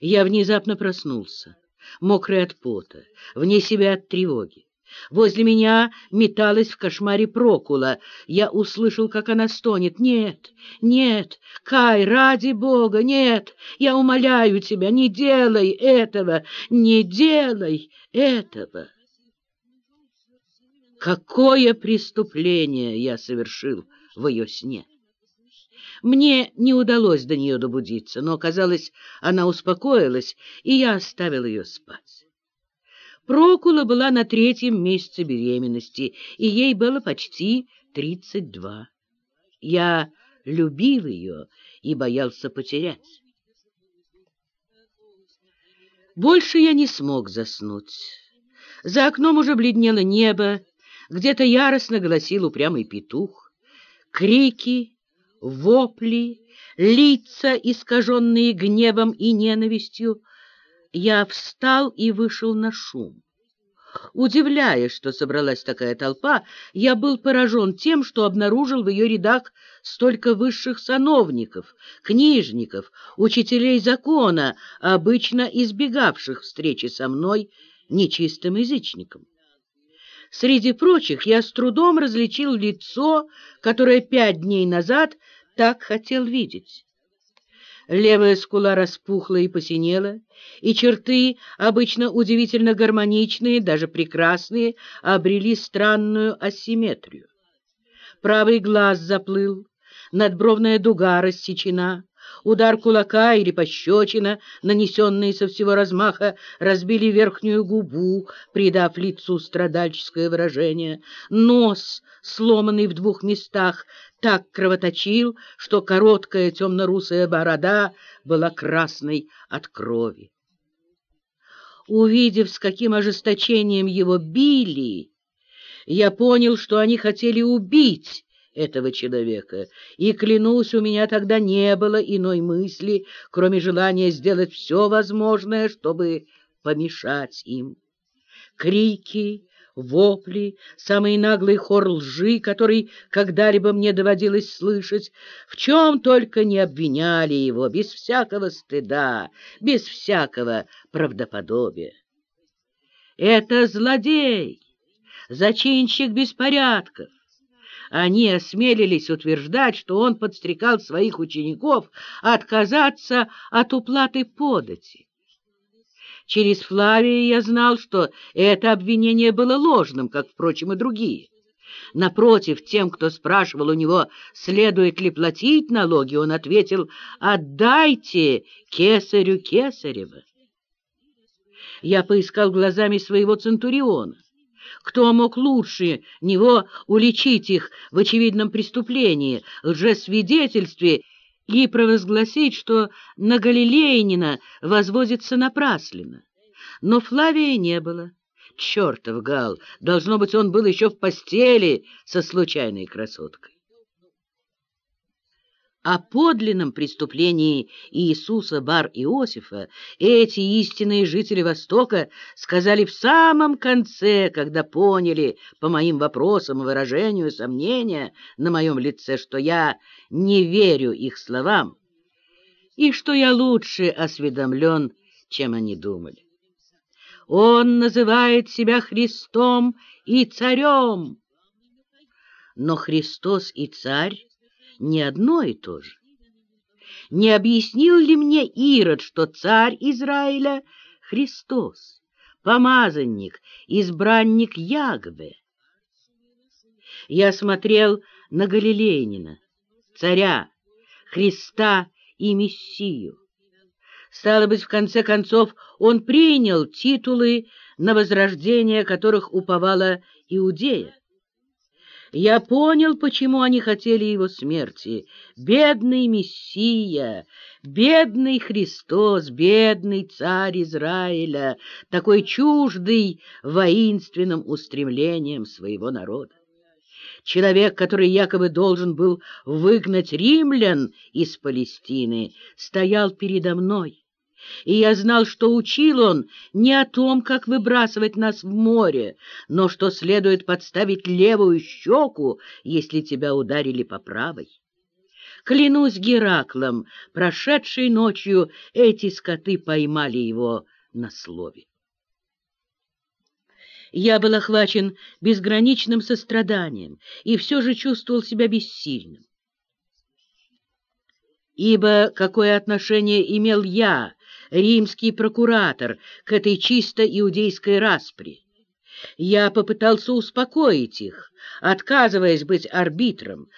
Я внезапно проснулся, мокрый от пота, вне себя от тревоги. Возле меня металась в кошмаре Прокула. Я услышал, как она стонет. «Нет, нет, Кай, ради Бога, нет! Я умоляю тебя, не делай этого, не делай этого!» Какое преступление я совершил в ее сне! Мне не удалось до нее добудиться, но, казалось, она успокоилась, и я оставил ее спать. Прокула была на третьем месяце беременности, и ей было почти тридцать два. Я любил ее и боялся потерять. Больше я не смог заснуть. За окном уже бледнело небо, где-то яростно голосил упрямый петух. Крики вопли, лица, искаженные гневом и ненавистью, я встал и вышел на шум. Удивляясь, что собралась такая толпа, я был поражен тем, что обнаружил в ее рядах столько высших сановников, книжников, учителей закона, обычно избегавших встречи со мной, нечистым язычником. Среди прочих я с трудом различил лицо, которое пять дней назад так хотел видеть. Левая скула распухла и посинела, и черты, обычно удивительно гармоничные, даже прекрасные, обрели странную асимметрию. Правый глаз заплыл, надбровная дуга рассечена, Удар кулака или пощечина, нанесенные со всего размаха, разбили верхнюю губу, придав лицу страдальческое выражение. Нос, сломанный в двух местах, так кровоточил, что короткая темно-русая борода была красной от крови. Увидев, с каким ожесточением его били, я понял, что они хотели убить этого человека, и, клянусь, у меня тогда не было иной мысли, кроме желания сделать все возможное, чтобы помешать им. Крики, вопли, самый наглый хор лжи, который когда-либо мне доводилось слышать, в чем только не обвиняли его, без всякого стыда, без всякого правдоподобия. Это злодей, зачинщик беспорядков, они осмелились утверждать, что он подстрекал своих учеников отказаться от уплаты подати. Через Флавия я знал, что это обвинение было ложным, как, впрочем, и другие. Напротив, тем, кто спрашивал у него, следует ли платить налоги, он ответил «Отдайте кесарю кесарева». Я поискал глазами своего Центуриона. Кто мог лучше него уличить их в очевидном преступлении, лжесвидетельстве и провозгласить, что на Галилеянина возводится напрасленно? Но Флавия не было. Чертов Гал! Должно быть, он был еще в постели со случайной красоткой. О подлинном преступлении Иисуса Бар-Иосифа эти истинные жители Востока сказали в самом конце, когда поняли по моим вопросам и выражению сомнения на моем лице, что я не верю их словам и что я лучше осведомлен, чем они думали. Он называет себя Христом и царем, но Христос и царь не одно и то же. Не объяснил ли мне Ирод, что царь Израиля — Христос, помазанник, избранник Ягве? Я смотрел на Галилейнина, царя, Христа и Мессию. Стало быть, в конце концов, он принял титулы, на возрождение которых уповала Иудея. Я понял, почему они хотели его смерти. Бедный Мессия, бедный Христос, бедный царь Израиля, такой чуждый воинственным устремлением своего народа. Человек, который якобы должен был выгнать римлян из Палестины, стоял передо мной и я знал, что учил он не о том, как выбрасывать нас в море, но что следует подставить левую щеку, если тебя ударили по правой. Клянусь Гераклом, прошедшей ночью эти скоты поймали его на слове. Я был охвачен безграничным состраданием и все же чувствовал себя бессильным. Ибо какое отношение имел я, римский прокуратор, к этой чисто иудейской распри? Я попытался успокоить их, отказываясь быть арбитром,